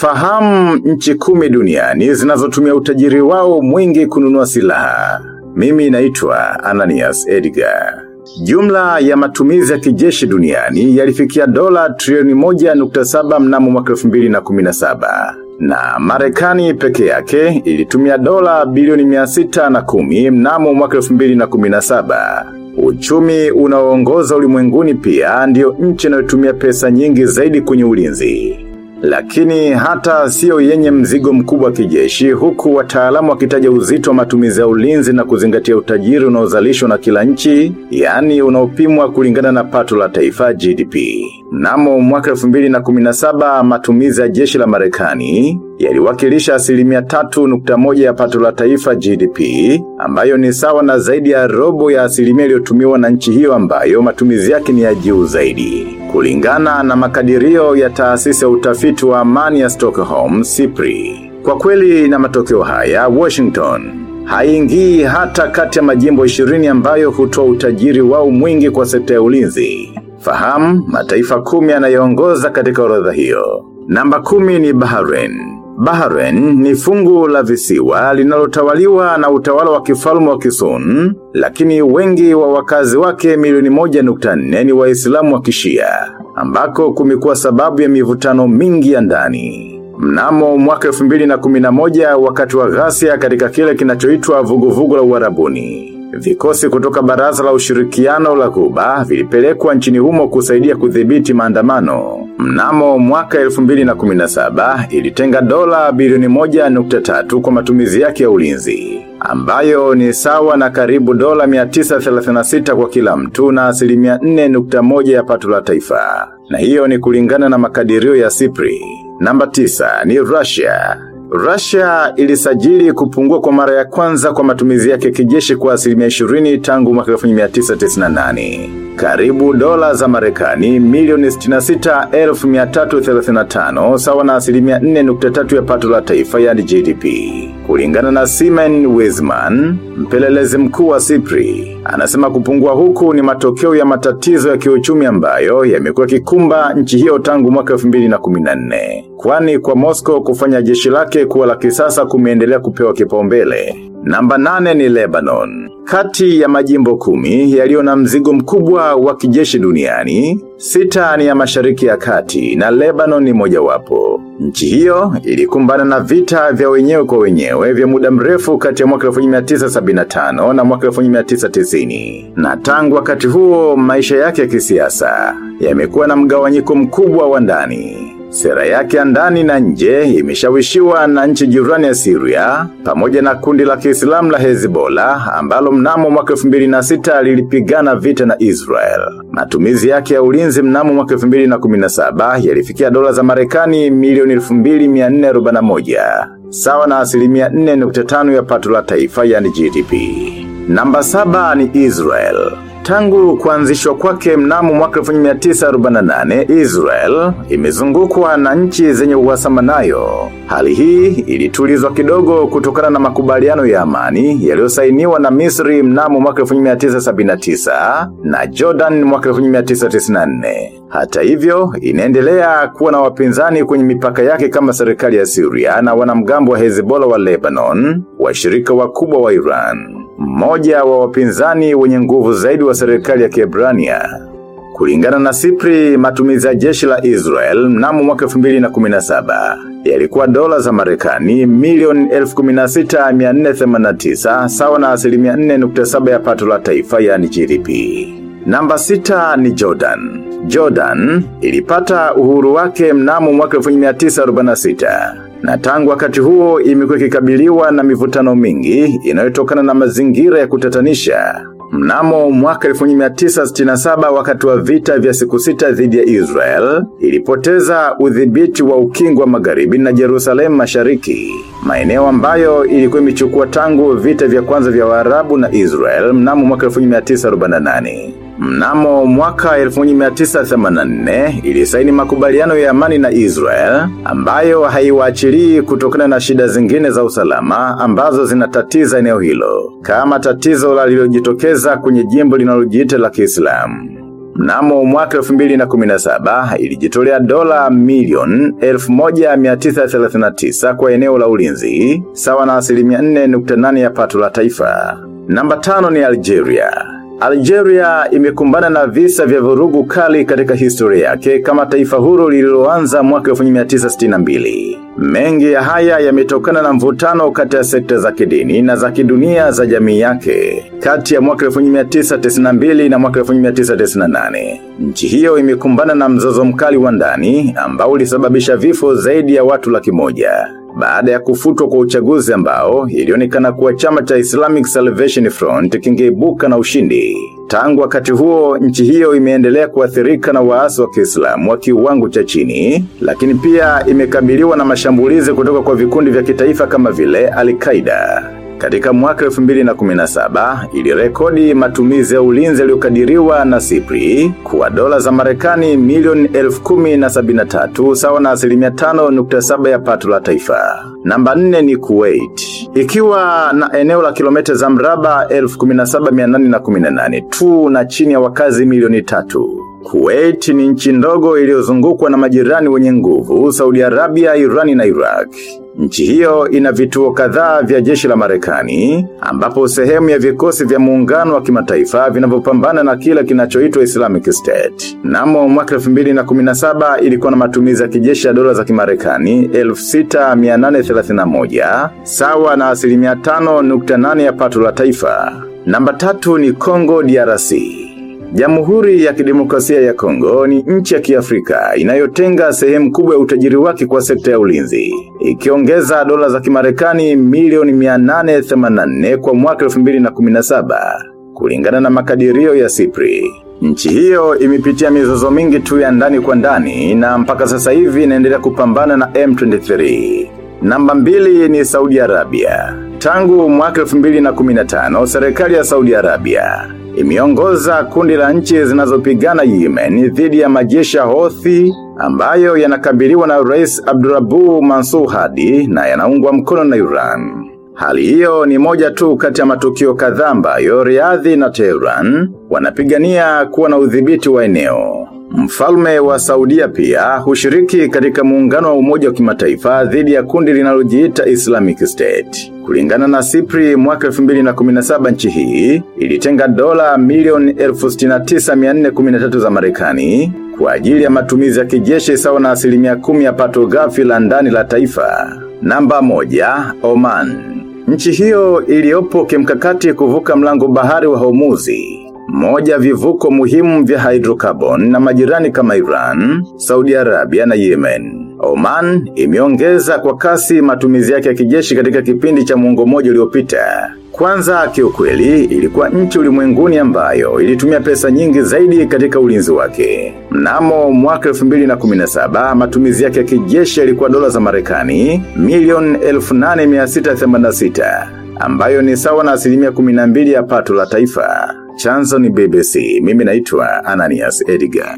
Fahamu nchi kumi duniani zinazotumia utajiri wao mwingi kununua silaha. Mimi naitwa Ananias Edgar. Jumla ya matumizi ya kijeshi duniani yalifikia dola trilioni moja nukta saba mnamo mwaka 2017 na Marekani peke yake ilitumia dola bilioni mia sita na kumi mnamo mwaka 2017. Uchumi unaoongoza ulimwenguni pia ndio nchi inayotumia pesa nyingi zaidi kwenye ulinzi. Lakini hata sio yenye mzigo mkubwa kijeshi huku wataalamu wakitaja uzito wa matumizi ya ulinzi na kuzingatia utajiri unaozalishwa na kila nchi, yani unaopimwa kulingana na pato la taifa GDP. Namo mwaka 2017 matumizi ya jeshi la Marekani yaliwakilisha asilimia tatu nukta moja ya pato la taifa GDP, ambayo ni sawa na zaidi ya robo ya asilimia iliyotumiwa na nchi hiyo ambayo matumizi yake ni ya juu zaidi. Kulingana na makadirio ya taasisi ya utafiti wa amani ya Stockholm, SIPRI. Kwa kweli na matokeo haya, Washington haingii hata kati ya majimbo 20 ambayo hutoa utajiri wao mwingi kwa sekta ya ulinzi. Fahamu mataifa kumi yanayoongoza katika orodha hiyo. Namba kumi ni Bahrain. Bahrain ni fungu la visiwa linalotawaliwa na utawala wa kifalme wa Kisun, lakini wengi wa wakazi wake milioni moja nukta nne ni waislamu wa kishia, ambako kumekuwa sababu ya mivutano mingi ya ndani. Mnamo mwaka 2011 wakati wa ghasia katika kile kinachoitwa vuguvugu la Uarabuni. Vikosi kutoka baraza la ushirikiano la Kuba vilipelekwa nchini humo kusaidia kudhibiti maandamano. Mnamo mwaka 2017 ilitenga dola bilioni moja nukta tatu kwa matumizi yake ya ulinzi. Ambayo ni sawa na karibu dola 936 kwa kila mtu na asilimia 4.1 ya pato la taifa. Na hiyo ni kulingana na makadirio ya Sipri. Namba 9 ni Russia. Russia ilisajili kupungua kwa mara ya kwanza kwa matumizi yake kijeshi kwa asilimia 20 tangu mwaka 1998. Karibu dola za Marekani milioni 66,335 sawa na asilimia 4.3 ya pato la taifa yani GDP. Kulingana na Simon Wiseman, mpelelezi mkuu wa Sipri, anasema kupungua huku ni matokeo ya matatizo ya kiuchumi ambayo yamekuwa kikumba nchi hiyo tangu mwaka 2014. Kwani kwa Moscow kufanya jeshi lake kuwa la kisasa kumeendelea kupewa kipaumbele. Namba nane ni Lebanon. Kati ya majimbo kumi yaliyo na mzigo mkubwa wa kijeshi duniani, sita ni ya mashariki ya kati na Lebanon ni mojawapo. Nchi hiyo ilikumbana na vita vya wenyewe kwa wenyewe vya muda mrefu kati ya mwaka 1975 na mwaka 1990. Na tangu wakati huo maisha yake ya kisiasa yamekuwa na mgawanyiko mkubwa wa ndani. Sera yake ya ndani na nje imeshawishiwa na nchi jirani ya Syria pamoja na kundi la Kiislamu la Hezbollah ambalo mnamo mwaka 2006 lilipigana vita na Israel. Matumizi yake ya ulinzi mnamo mwaka 2017 yalifikia dola za Marekani milioni 2441 sawa na asilimia 4.5 ya pato la taifa yani GDP. Namba saba ni Israel. Tangu kuanzishwa kwake mnamo mwaka 1948, Israel imezungukwa na nchi zenye uhasama nayo. Hali hii ilitulizwa kidogo kutokana na makubaliano ya amani yaliyosainiwa na Misri mnamo mwaka 1979 na Jordan mwaka 1994. Hata hivyo, inaendelea kuwa na wapinzani kwenye mipaka yake kama serikali ya Syria na wanamgambo wa Hezbollah wa Lebanon, washirika wakubwa wa Iran mmoja wa wapinzani wenye nguvu zaidi wa serikali ya Kebrania. Kulingana na Sipri, matumizi ya jeshi la Israel mnamo mwaka 2017 yalikuwa dola za Marekani milioni 16489 sawa na asilimia 4.7 ya pato la taifa yani GDP. Namba sita ni Jordan. Jordan ilipata uhuru wake mnamo mwaka 1946 na tangu wakati huo imekuwa ikikabiliwa na mivutano mingi inayotokana na mazingira ya kutatanisha. Mnamo mwaka 1967 wakati wa vita vya siku sita dhidi ya Israel, ilipoteza udhibiti wa ukingo wa magharibi na Jerusalem mashariki. Maeneo ambayo ilikuwa imechukua tangu vita vya kwanza vya Waarabu na Israel mnamo mwaka 1948. Mnamo mwaka 1984 ilisaini makubaliano ya amani na Israel ambayo haiwaachilii kutokana na shida zingine za usalama ambazo zinatatiza eneo hilo kama tatizo la lilojitokeza kwenye jimbo linalojiita la Kiislamu. Mnamo mwaka 2017 ilijitolea dola milioni 1939 kwa eneo la ulinzi, sawa na asilimia 4.8 ya pato la taifa. Namba tano ni Algeria. Algeria imekumbana na visa vya vurugu kali katika historia yake kama taifa huru lililoanza mwaka 1962. Mengi ya haya yametokana na mvutano kati ya sekta za kidini na za kidunia za jamii yake. Kati ya mwaka 1992 na mwaka 1998. Nchi hiyo imekumbana na mzozo mkali wa ndani ambao ulisababisha vifo zaidi ya watu laki moja. Baada ya kufutwa kwa uchaguzi ambao, ilionekana kuwa chama cha Islamic Salvation Front kingeibuka na ushindi. Tangu wakati huo, nchi hiyo imeendelea kuathirika na waasi wa Kiislamu wa kiwango cha chini, lakini pia imekabiliwa na mashambulizi kutoka kwa vikundi vya kitaifa kama vile Al-Qaeda. Katika mwaka 2017, ilirekodi matumizi ya ulinzi yaliyokadiriwa na Sipri kuwa dola za Marekani milioni 10,073 sawa na asilimia 5.7 ya pato la taifa. Namba 4 ni Kuwait. Ikiwa na eneo la kilomita za mraba 17,818 tu na chini ya wakazi milioni tatu. Kuwait ni nchi ndogo iliyozungukwa na majirani wenye nguvu, Saudi Arabia, Irani na Iraq. Nchi hiyo ina vituo kadhaa vya jeshi la Marekani, ambapo sehemu ya vikosi vya muungano wa kimataifa vinavyopambana na kila kinachoitwa Islamic State. Namo mwaka 2017 ilikuwa na matumizi ya kijeshi ya dola za Kimarekani 6831 sawa na asilimia 5.8 ya pato la taifa. Namba tatu ni Congo DRC. Jamhuri ya kidemokrasia ya Kongo ni nchi ya kiafrika inayotenga sehemu kubwa ya utajiri wake kwa sekta ya ulinzi. Ikiongeza dola za kimarekani milioni 884 kwa mwaka 2017 kulingana na makadirio ya Sipri. Nchi hiyo imepitia mizozo mingi tu ya ndani kwa ndani na mpaka sasa hivi inaendelea kupambana na M23. Namba mbili ni Saudi Arabia. Tangu mwaka 2015 serikali ya Saudi Arabia imeongoza kundi la nchi zinazopigana Yemen dhidi ya majeshi ya Houthi ambayo yanakabiliwa na Rais Abdurabu Mansur Hadi na yanaungwa mkono na Iran. Hali hiyo ni moja tu kati ya matukio kadhaa ambayo Riyadh na Tehran wanapigania kuwa na udhibiti wa eneo. Mfalme wa Saudia pia hushiriki katika muungano wa umoja wa kimataifa dhidi ya kundi linalojiita Islamic State. Kulingana na Sipri mwaka 2017 nchi hii ilitenga dola milioni 69,413 za Marekani kwa ajili ya matumizi ya kijeshi sawa na asilimia kumi ya pato ghafi la ndani la taifa. Namba moja, Oman. Nchi hiyo iliyopo kimkakati kuvuka mlango bahari wa Hormuzi moja vivuko muhimu vya hydrocarbon na majirani kama Iran, Saudi Arabia na Yemen. Oman imeongeza kwa kasi matumizi yake ya kijeshi katika kipindi cha muongo moja uliopita. Kwanza kiukweli ilikuwa nchi ulimwenguni ambayo ilitumia pesa nyingi zaidi katika ulinzi wake. Mnamo mwaka 2017 matumizi yake ya kijeshi yalikuwa dola za Marekani milioni 8686 ambayo ni sawa na asilimia 12 ya pato la taifa. Chanzo ni BBC. Mimi naitwa Ananias Edgar.